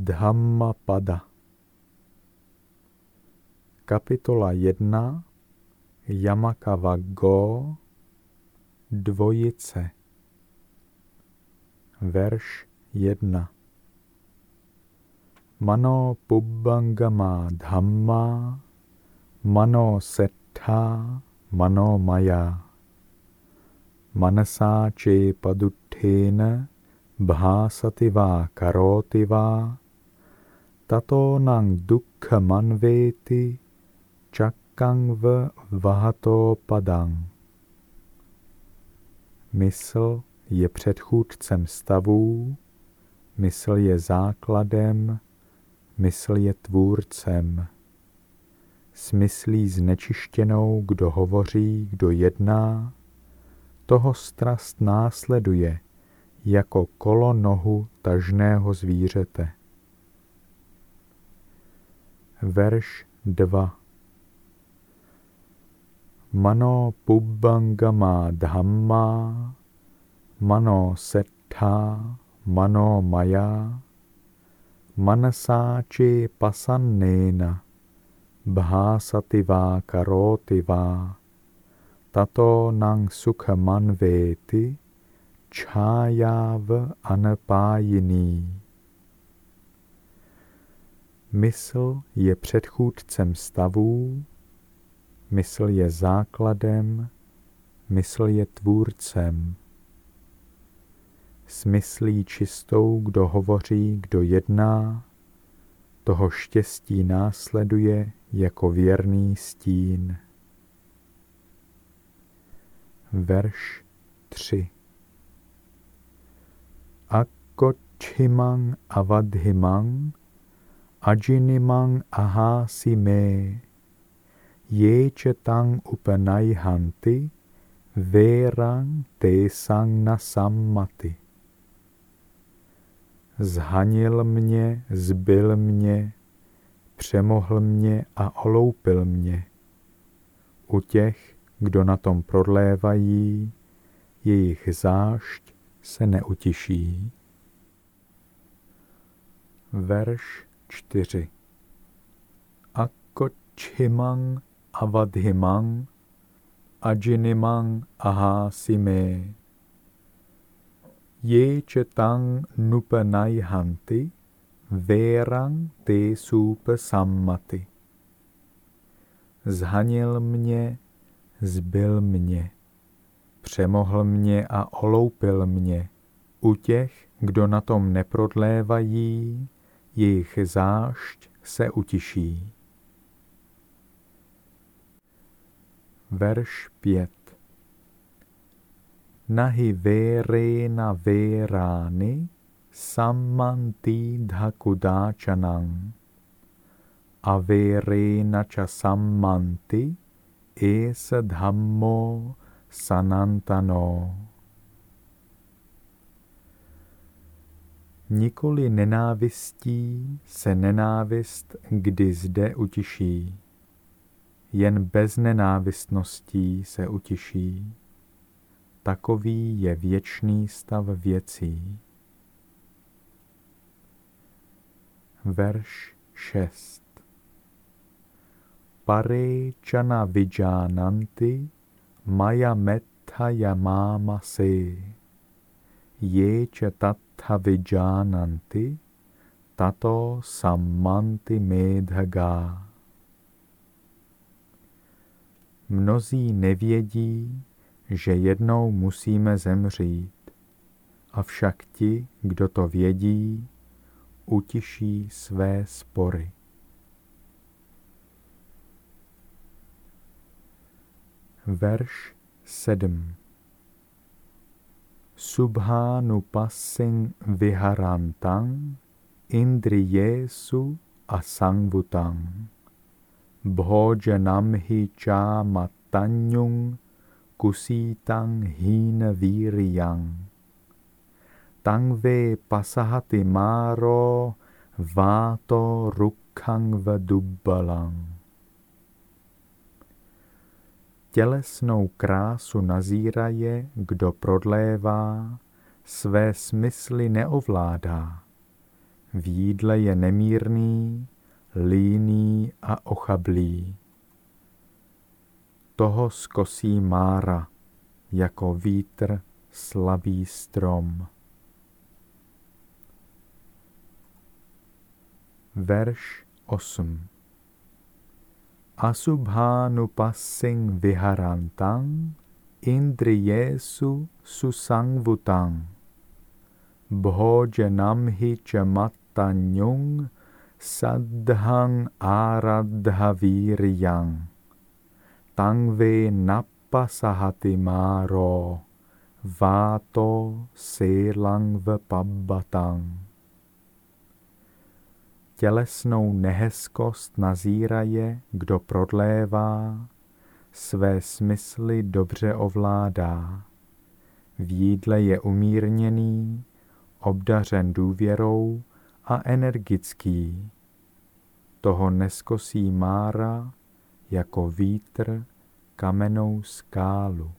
Dhammapada Kapitola 1 Yamakavago. Dvojice. Verš 1 Mano Pubbangama Dhamma. Mano Settha Mano Maya. Manasa Che Paduttena Bhasati va karoti va Tato nang dukkha manveti Chak v vahato padang. Mysl je předchůdcem stavů, mysl je základem, mysl je tvůrcem. Smyslí znečištěnou, kdo hovoří, kdo jedná, toho strast následuje jako kolo nohu tažného zvířete. 2 Mano pubbangama dhamma, mano settha, mano maya, manasache pasannena, bhasati va karoti va, tato nang sukha manveti, čájav anapájiný. Mysl je předchůdcem stavů, Mysl je základem, mysl je tvůrcem. Smyslí čistou, kdo hovoří, kdo jedná, toho štěstí následuje jako věrný stín. Verš 3 Akochimang avadhimang ajinimang ahasi me ye tang upanaihanti verang te sang nasammati. Zhanil mě, zbyl mě, přemohl mě a oloupil mě. U těch, kdo na tom prodlévají, jejich zášť se neutiší. Verš 4 Akočhimang avadhimang ajinimang ahasime. Ye chetang nupanaihanti verang te sammati. Zhanil mě, zbyl mě, přemohl mě a oloupil mě. U těch, kdo na tom neprodlévají, jejich zášť se utiší. Verš 5 Nahi verena verani sammanti dhakudačanang averena cha sammanti esa dhammo sanantano. Nikoli nenávistí se nenávist kdy zde utiší jen bez nenávistností se utiší. Takový je věčný stav věcí. Verš 6 Pare chana vijánanti maya metta yamama se ye cha tattha vijánanti tato sammanti medhaga. Mnozí nevědí, že jednou musíme zemřít, avšak ti, kdo to vědí, utiší své spory. Verš 7 subhanupassen viharantam indriyesu asangvutam bhojanam hi cha mattanyung kusitang hina viriyang tangve pasahati maro vato rukkang vadubbalang Tělesnou krásu nazíraje, kdo prodlévá, své smysly neovládá, v jídle je nemírný, líný a ochablý. Toho skosí Mára jako vítr slabý strom. Verš 8 अशुभानुपस्सिं विहरान्तां इन्द्रियेषु सुसंवुतां भोजनं हि च मत्तन्युं सद्धं आराद्धवीर्यं तं वे नप्पसहति मारो वातो सेलङ्वपब्बताम् Tělesnou nehezkost nazíraje, kdo prodlévá, své smysly dobře ovládá. V jídle je umírněný, obdařen důvěrou a energický. Toho neskosí Mára jako vítr kamenou skálu.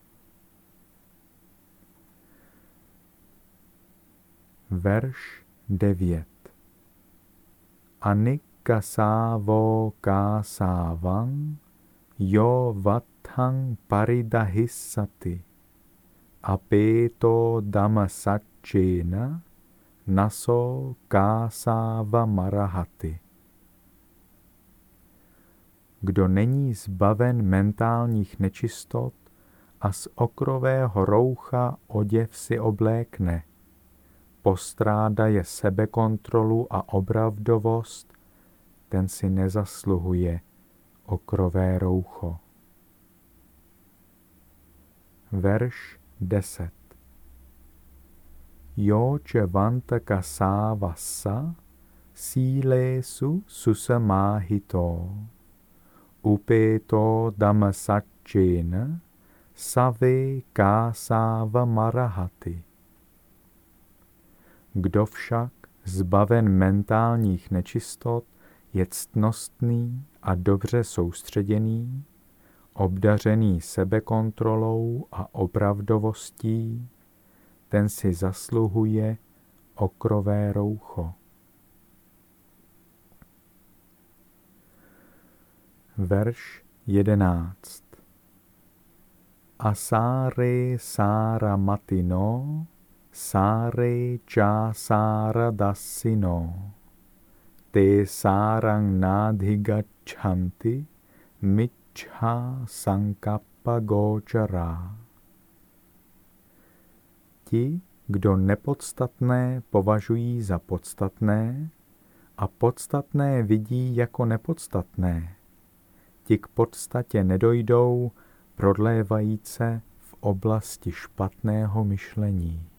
Verš 9 Anikasavo kásávang jo vathang paridahissati apeto damasachena naso kásava marahaty. Kdo není zbaven mentálních nečistot a z okrového roucha oděv si oblékne, postráda je sebekontrolu a obravdovost, ten si nezasluhuje okrové roucho. Verš 10 yocha vantaka savassa silesu susamahito upeto damasachena save kásava marahati. Kdo však, zbaven mentálních nečistot, je ctnostný a dobře soustředěný, obdařený sebekontrolou a opravdovostí, ten si zasluhuje okrové roucho. Verš jedenáct. Asáre sára matino, sáre čá sára dasino, te sárang nádhigachanti, michha sankappa gochara ti, kdo nepodstatné považují za podstatné a podstatné vidí jako nepodstatné. Ti k podstatě nedojdou, prodlévajíce v oblasti špatného myšlení.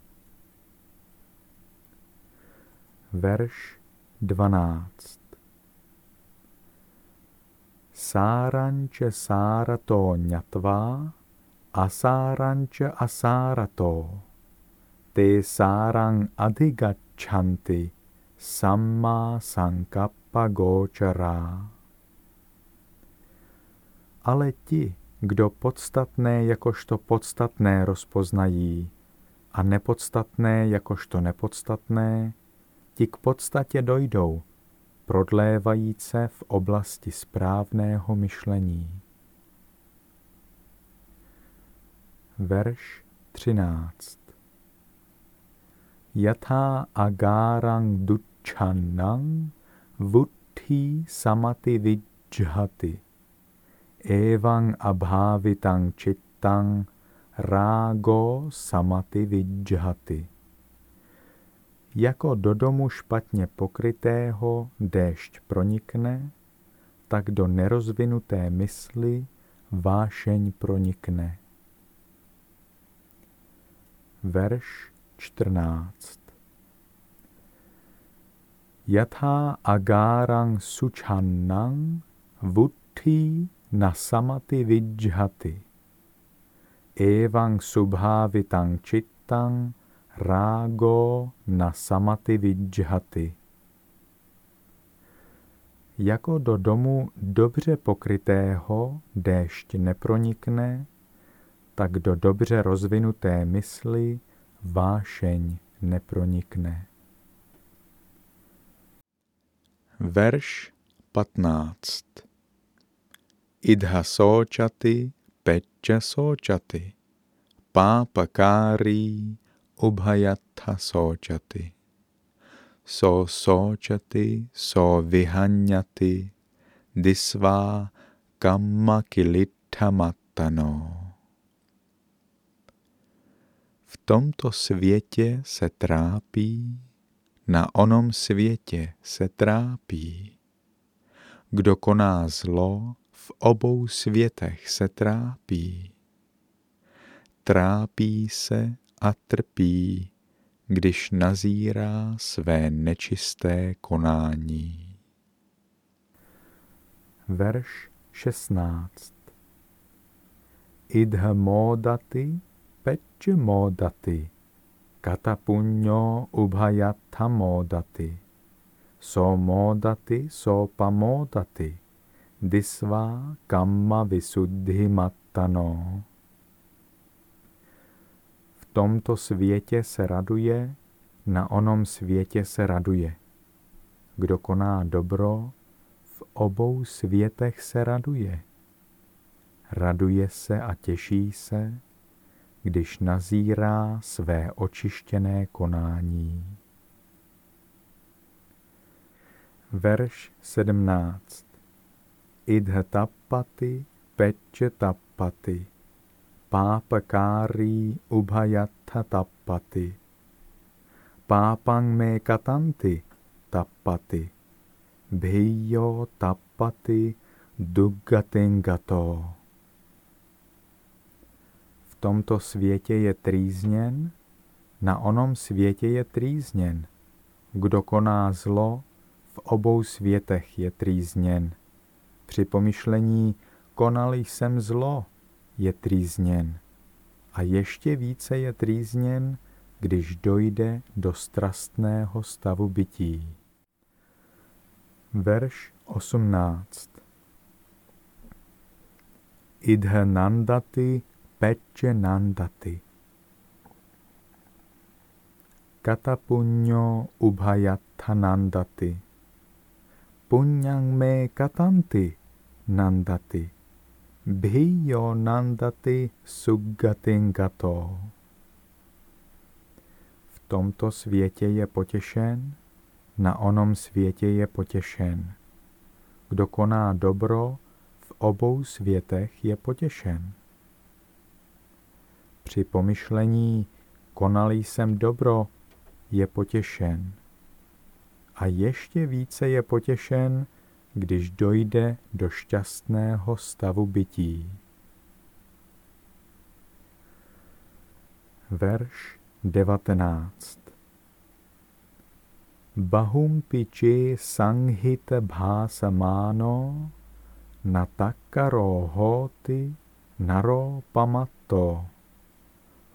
Verš 12 Sáranče sárato ňatvá, asáranče asárato te sarang adhigachanti samma sankappa gochara. Ale ti, kdo podstatné jakožto podstatné rozpoznají a nepodstatné jakožto nepodstatné, ti k podstatě dojdou, prodlévajíce v oblasti správného myšlení. Verš 13 yatha agarang duchannang vutti samati vijhati evang abhavitang chittang rágo samati vijhati. Jako do domu špatně pokrytého déšť pronikne, tak do nerozvinuté mysli vášeň pronikne. Verš 14. Yatha agarang suchannang vutti nasamati vijhati evang subhavitang chittang rágo nasamati vijhati. Jako do domu dobře pokrytého déšť nepronikne, tak do dobře rozvinuté mysli vášeň nepronikne. Verš 15 Idha sočaty, peča sočaty, pápakárí, ubhajatha sočaty. So sočaty, so vyhanyaty, disvá kamma kilithamatano. V tomto světě se trápí, na onom světě se trápí. Kdo koná zlo, v obou světech se trápí. Trápí se a trpí, když nazírá své nečisté konání. Verš 16 Idha modaty pecce modaty katapunyo ubhayatha modaty so modati so pamodati disva kamma visuddhi mattano tomto světě se raduje, na onom světě se raduje. Kdo koná dobro, v obou světech se raduje. Raduje se a těší se, když nazírá své očištěné konání. Verš 17 Idha tappati pápakárí ubhayatha tappati. Pápang me katanti tappati. Bhiyo tappati duggatingato. V tomto světě je trýzněn, na onom světě je trýzněn. Kdo koná zlo, v obou světech je trýzněn. Při pomyšlení konal jsem zlo, je trýzněn. A ještě více je trýzněn, když dojde do strastného stavu bytí. Verš 18 Idha nandati pecce nandati Katapunyo ubhayatha nandati Punyang me katanti nandati Bhiyo nandati suggatingato. V tomto světě je potěšen, na onom světě je potěšen. Kdo koná dobro, v obou světech je potěšen. Při pomyšlení konal jsem dobro, je potěšen. A ještě více je potěšen, když dojde do šťastného stavu bytí. Verš 19 Bahum piči sanghit bhásamáno natakaro hoti naro pamato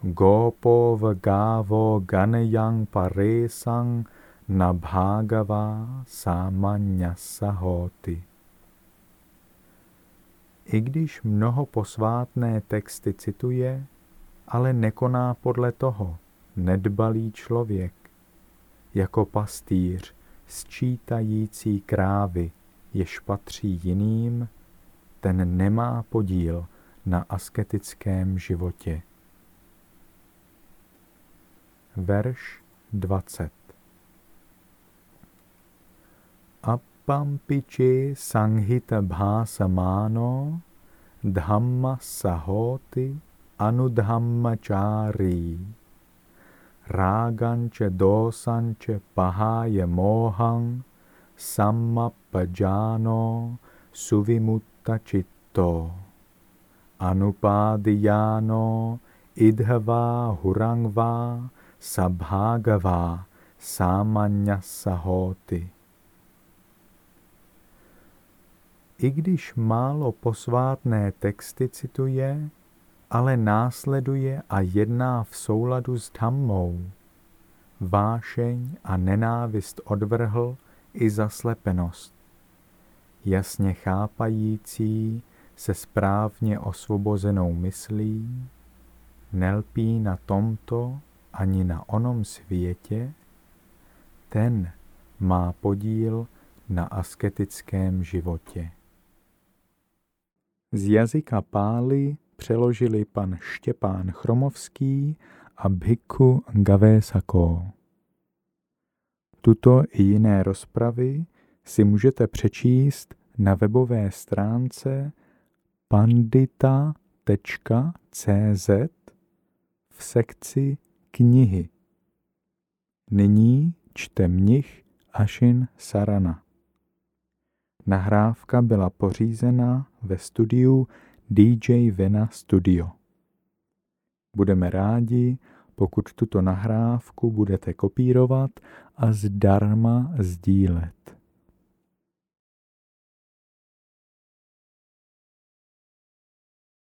gopo vgavo ganayang paresang na bhágavá sámanya sahóty. I když mnoho posvátné texty cituje, ale nekoná podle toho, nedbalý člověk, jako pastýř, sčítající krávy, jež patří jiným, ten nemá podíl na asketickém životě. Verš 20 पम्पिचे संहितभासमानो धम्म सहोति अनुधम्मचारी रागञ्च दोषञ्च पहाय मोहं सम्मपजानो सुविमुत्तचित्तो अनुपादियानो इधवा हुरंगवा सभागवा सामान्यः सहोति i když málo posvátné texty cituje, ale následuje a jedná v souladu s dhammou. Vášeň a nenávist odvrhl i zaslepenost. Jasně chápající se správně osvobozenou myslí, nelpí na tomto ani na onom světě, ten má podíl na asketickém životě. Z jazyka Pály přeložili pan Štěpán Chromovský a Bhikkhu Gavesako. Tuto i jiné rozpravy si můžete přečíst na webové stránce pandita.cz v sekci knihy. Nyní čte mnich Ashin Sarana. Nahrávka byla pořízena ve studiu DJ Vena Studio. Budeme rádi, pokud tuto nahrávku budete kopírovat a zdarma sdílet.